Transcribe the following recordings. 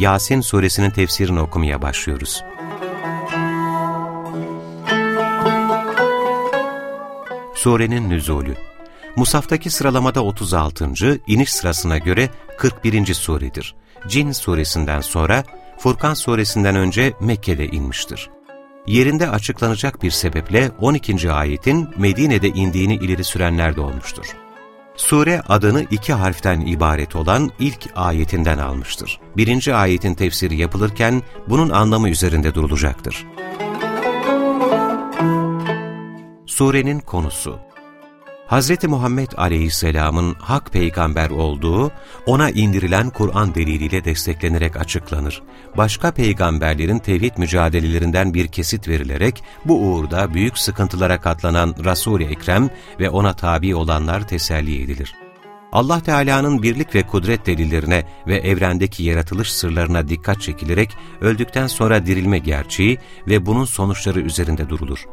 Yasin suresinin tefsirini okumaya başlıyoruz. Surenin nüzulü Musaftaki sıralamada 36. iniş sırasına göre 41. suredir. Cin suresinden sonra Furkan suresinden önce Mekke'de inmiştir. Yerinde açıklanacak bir sebeple 12. ayetin Medine'de indiğini ileri sürenler de olmuştur. Sure adını iki harften ibaret olan ilk ayetinden almıştır. Birinci ayetin tefsiri yapılırken bunun anlamı üzerinde durulacaktır. Surenin konusu Hz. Muhammed Aleyhisselam'ın hak peygamber olduğu, ona indirilen Kur'an deliliyle desteklenerek açıklanır. Başka peygamberlerin tevhid mücadelelerinden bir kesit verilerek bu uğurda büyük sıkıntılara katlanan Resul-i Ekrem ve ona tabi olanlar teselli edilir. Allah Teala'nın birlik ve kudret delillerine ve evrendeki yaratılış sırlarına dikkat çekilerek öldükten sonra dirilme gerçeği ve bunun sonuçları üzerinde durulur.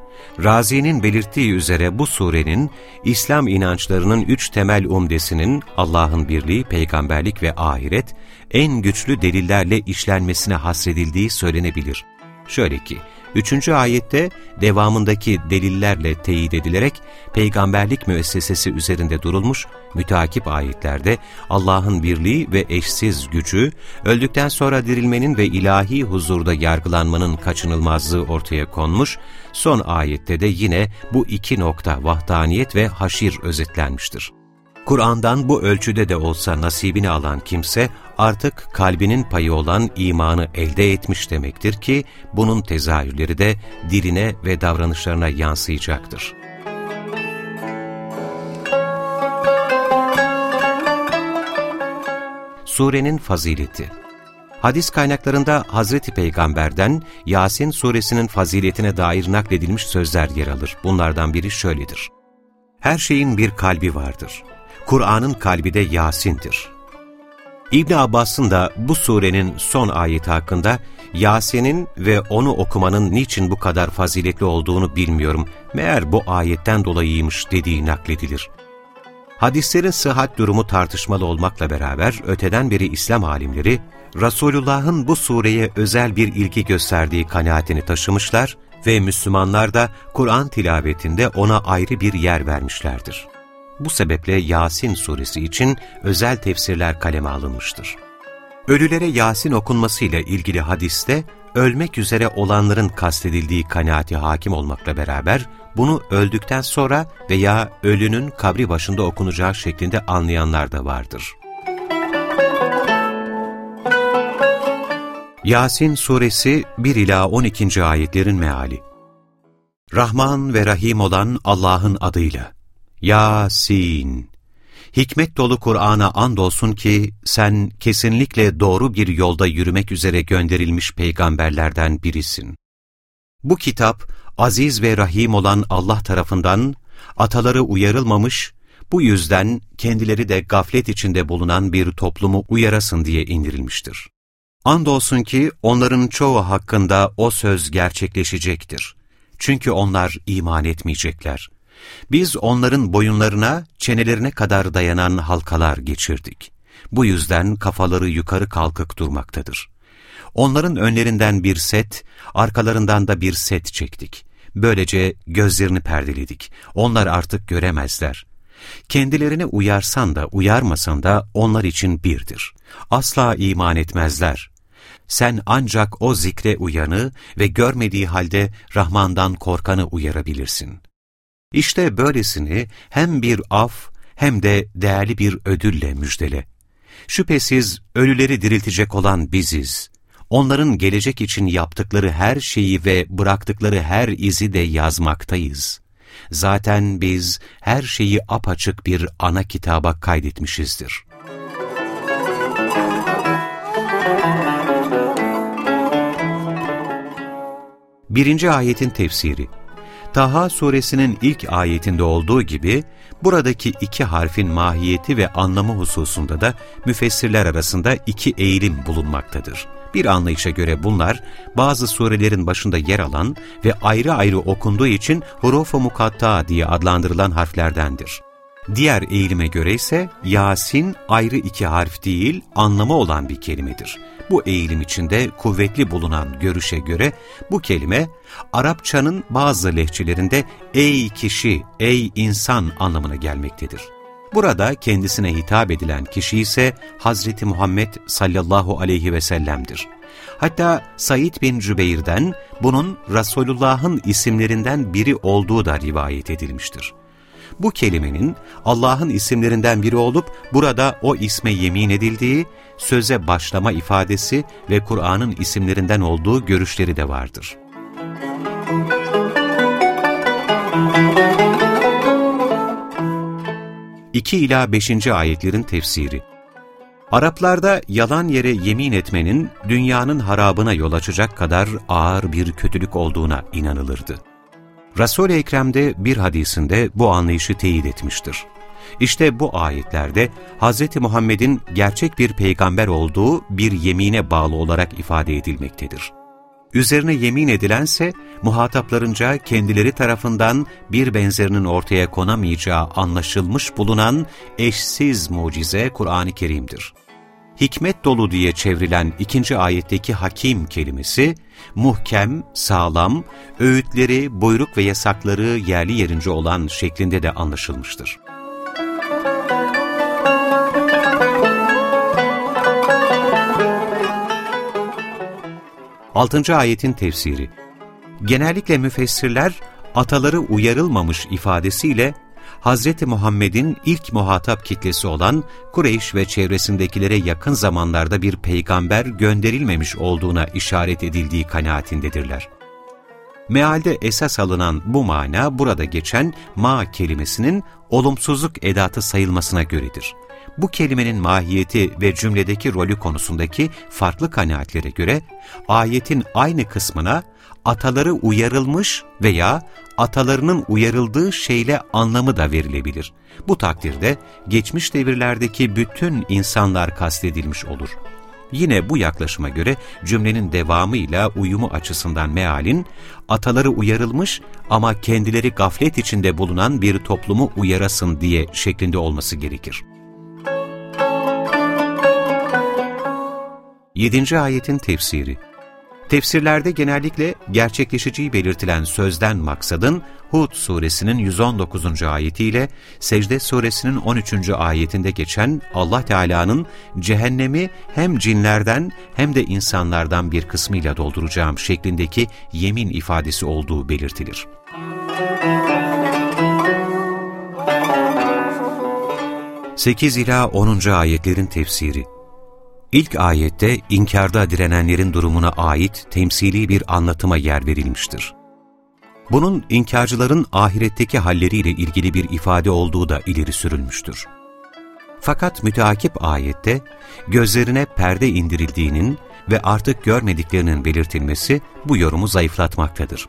Razi'nin belirttiği üzere bu surenin İslam inançlarının üç temel umdesinin Allah'ın birliği, peygamberlik ve ahiret en güçlü delillerle işlenmesine hasredildiği söylenebilir. Şöyle ki, Üçüncü ayette devamındaki delillerle teyit edilerek peygamberlik müessesesi üzerinde durulmuş, müteakip ayetlerde Allah'ın birliği ve eşsiz gücü, öldükten sonra dirilmenin ve ilahi huzurda yargılanmanın kaçınılmazlığı ortaya konmuş, son ayette de yine bu iki nokta vahdaniyet ve haşir özetlenmiştir. Kur'an'dan bu ölçüde de olsa nasibini alan kimse artık kalbinin payı olan imanı elde etmiş demektir ki bunun tezahürleri de diline ve davranışlarına yansıyacaktır. Surenin fazileti Hadis kaynaklarında Hazreti Peygamber'den Yasin suresinin faziletine dair nakledilmiş sözler yer alır. Bunlardan biri şöyledir. Her şeyin bir kalbi vardır. Kur'an'ın kalbi de Yasin'dir. İbn Abbas'ın da bu surenin son ayeti hakkında Yasin'in ve onu okumanın niçin bu kadar faziletli olduğunu bilmiyorum, meğer bu ayetten dolayıymış dediği nakledilir. Hadislerin sıhhat durumu tartışmalı olmakla beraber öteden beri İslam alimleri, Resulullah'ın bu sureye özel bir ilgi gösterdiği kanaatini taşımışlar ve Müslümanlar da Kur'an tilavetinde ona ayrı bir yer vermişlerdir. Bu sebeple Yasin suresi için özel tefsirler kaleme alınmıştır. Ölülere Yasin okunmasıyla ilgili hadiste, ölmek üzere olanların kastedildiği kanaati hakim olmakla beraber, bunu öldükten sonra veya ölünün kabri başında okunacağı şeklinde anlayanlar da vardır. Yasin Suresi 1 ila 12. ayetlerin meali Rahman ve Rahim olan Allah'ın adıyla Yasin! Hikmet dolu Kur'an'a andolsun ki sen kesinlikle doğru bir yolda yürümek üzere gönderilmiş peygamberlerden birisin. Bu kitap, aziz ve rahim olan Allah tarafından ataları uyarılmamış, bu yüzden kendileri de gaflet içinde bulunan bir toplumu uyarasın diye indirilmiştir. Andolsun ki onların çoğu hakkında o söz gerçekleşecektir. Çünkü onlar iman etmeyecekler. Biz onların boyunlarına, çenelerine kadar dayanan halkalar geçirdik. Bu yüzden kafaları yukarı kalkık durmaktadır. Onların önlerinden bir set, arkalarından da bir set çektik. Böylece gözlerini perdeledik. Onlar artık göremezler. Kendilerini uyarsan da uyarmasan da onlar için birdir. Asla iman etmezler. Sen ancak o zikre uyanı ve görmediği halde Rahman'dan korkanı uyarabilirsin. İşte böylesini hem bir af hem de değerli bir ödülle müjdele. Şüphesiz ölüleri diriltecek olan biziz. Onların gelecek için yaptıkları her şeyi ve bıraktıkları her izi de yazmaktayız. Zaten biz her şeyi apaçık bir ana kitaba kaydetmişizdir. Birinci ayetin tefsiri Taha suresinin ilk ayetinde olduğu gibi, buradaki iki harfin mahiyeti ve anlamı hususunda da müfessirler arasında iki eğilim bulunmaktadır. Bir anlayışa göre bunlar, bazı surelerin başında yer alan ve ayrı ayrı okunduğu için huruf-u mukatta diye adlandırılan harflerdendir. Diğer eğilime göre ise Yasin ayrı iki harf değil, anlamı olan bir kelimedir. Bu eğilim içinde kuvvetli bulunan görüşe göre bu kelime Arapçanın bazı lehçelerinde ey kişi, ey insan anlamına gelmektedir. Burada kendisine hitap edilen kişi ise Hazreti Muhammed sallallahu aleyhi ve sellem'dir. Hatta Said bin Cübeyr'den bunun Resulullah'ın isimlerinden biri olduğu da rivayet edilmiştir. Bu kelimenin Allah'ın isimlerinden biri olup burada o isme yemin edildiği, söze başlama ifadesi ve Kur'an'ın isimlerinden olduğu görüşleri de vardır. 2 ila 5. ayetlerin tefsiri. Araplarda yalan yere yemin etmenin dünyanın harabına yol açacak kadar ağır bir kötülük olduğuna inanılırdı. Resul-i Ekrem'de bir hadisinde bu anlayışı teyit etmiştir. İşte bu ayetlerde Hz. Muhammed'in gerçek bir peygamber olduğu bir yemine bağlı olarak ifade edilmektedir. Üzerine yemin edilense, muhataplarınca kendileri tarafından bir benzerinin ortaya konamayacağı anlaşılmış bulunan eşsiz mucize Kur'an-ı Kerim'dir. Hikmet dolu diye çevrilen ikinci ayetteki hakim kelimesi, muhkem, sağlam, öğütleri, buyruk ve yasakları yerli yerince olan şeklinde de anlaşılmıştır. 6. ayetin tefsiri Genellikle müfessirler, ataları uyarılmamış ifadesiyle, Hz. Muhammed'in ilk muhatap kitlesi olan Kureyş ve çevresindekilere yakın zamanlarda bir peygamber gönderilmemiş olduğuna işaret edildiği kanaatindedirler. Mealde esas alınan bu mana burada geçen ma kelimesinin olumsuzluk edatı sayılmasına göredir bu kelimenin mahiyeti ve cümledeki rolü konusundaki farklı kanaatlere göre ayetin aynı kısmına ataları uyarılmış veya atalarının uyarıldığı şeyle anlamı da verilebilir. Bu takdirde geçmiş devirlerdeki bütün insanlar kastedilmiş olur. Yine bu yaklaşıma göre cümlenin devamıyla uyumu açısından mealin, ataları uyarılmış ama kendileri gaflet içinde bulunan bir toplumu uyarasın diye şeklinde olması gerekir. 7. ayetin tefsiri Tefsirlerde genellikle gerçekleşeceği belirtilen sözden maksadın Hud suresinin 119. ayetiyle Secde suresinin 13. ayetinde geçen Allah Teala'nın cehennemi hem cinlerden hem de insanlardan bir kısmıyla dolduracağım şeklindeki yemin ifadesi olduğu belirtilir. 8 ila 10. ayetlerin tefsiri İlk ayette inkarda direnenlerin durumuna ait temsili bir anlatıma yer verilmiştir. Bunun inkarcıların ahiretteki halleriyle ilgili bir ifade olduğu da ileri sürülmüştür. Fakat müteakip ayette gözlerine perde indirildiğinin ve artık görmediklerinin belirtilmesi bu yorumu zayıflatmaktadır.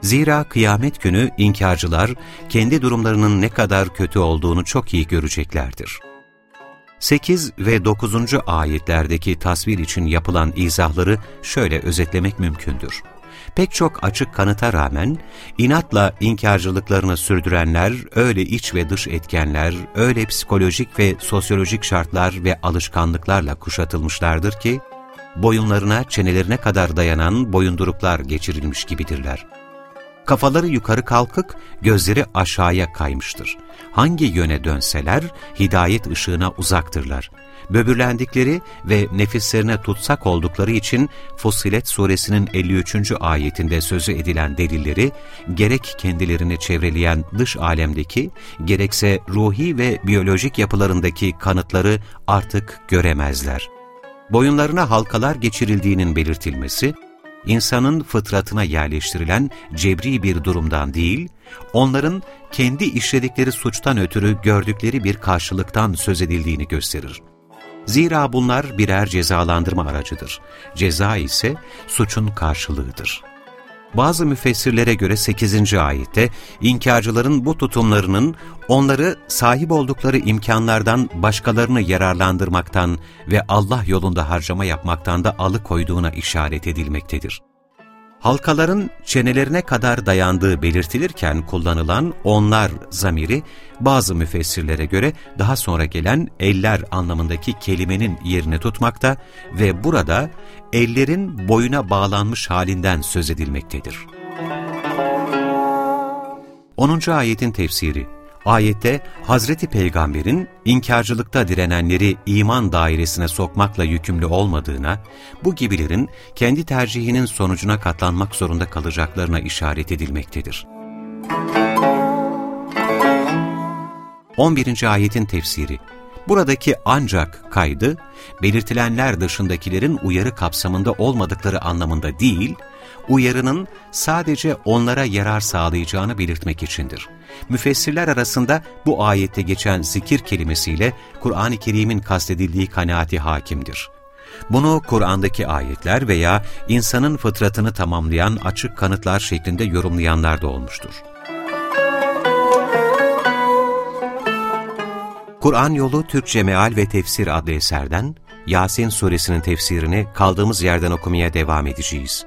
Zira kıyamet günü inkarcılar kendi durumlarının ne kadar kötü olduğunu çok iyi göreceklerdir. 8 ve 9. ayetlerdeki tasvir için yapılan izahları şöyle özetlemek mümkündür. Pek çok açık kanıta rağmen inatla inkarcılıklarını sürdürenler öyle iç ve dış etkenler, öyle psikolojik ve sosyolojik şartlar ve alışkanlıklarla kuşatılmışlardır ki, boyunlarına, çenelerine kadar dayanan boyunduruklar geçirilmiş gibidirler. Kafaları yukarı kalkık, gözleri aşağıya kaymıştır. Hangi yöne dönseler hidayet ışığına uzaktırlar. Böbürlendikleri ve nefislerine tutsak oldukları için Fussilet suresinin 53. ayetinde sözü edilen delilleri, gerek kendilerini çevreleyen dış alemdeki, gerekse ruhi ve biyolojik yapılarındaki kanıtları artık göremezler. Boyunlarına halkalar geçirildiğinin belirtilmesi, insanın fıtratına yerleştirilen cebri bir durumdan değil, onların kendi işledikleri suçtan ötürü gördükleri bir karşılıktan söz edildiğini gösterir. Zira bunlar birer cezalandırma aracıdır. Ceza ise suçun karşılığıdır. Bazı müfessirlere göre 8. ayette inkarcıların bu tutumlarının onları sahip oldukları imkanlardan başkalarını yararlandırmaktan ve Allah yolunda harcama yapmaktan da alıkoyduğuna işaret edilmektedir. Halkaların çenelerine kadar dayandığı belirtilirken kullanılan onlar zamiri, bazı müfessirlere göre daha sonra gelen eller anlamındaki kelimenin yerini tutmakta ve burada ellerin boyuna bağlanmış halinden söz edilmektedir. 10. ayetin tefsiri Ayette Hazreti Peygamber'in inkarcılıkta direnenleri iman dairesine sokmakla yükümlü olmadığına, bu gibilerin kendi tercihinin sonucuna katlanmak zorunda kalacaklarına işaret edilmektedir. 11. ayetin tefsiri Buradaki ancak kaydı, belirtilenler dışındakilerin uyarı kapsamında olmadıkları anlamında değil, uyarının sadece onlara yarar sağlayacağını belirtmek içindir. Müfessirler arasında bu ayette geçen zikir kelimesiyle Kur'an-ı Kerim'in kastedildiği kanaati hakimdir. Bunu Kur'an'daki ayetler veya insanın fıtratını tamamlayan açık kanıtlar şeklinde yorumlayanlar da olmuştur. Kur'an Yolu Türkçe Meal ve Tefsir adlı eserden Yasin suresinin tefsirini kaldığımız yerden okumaya devam edeceğiz.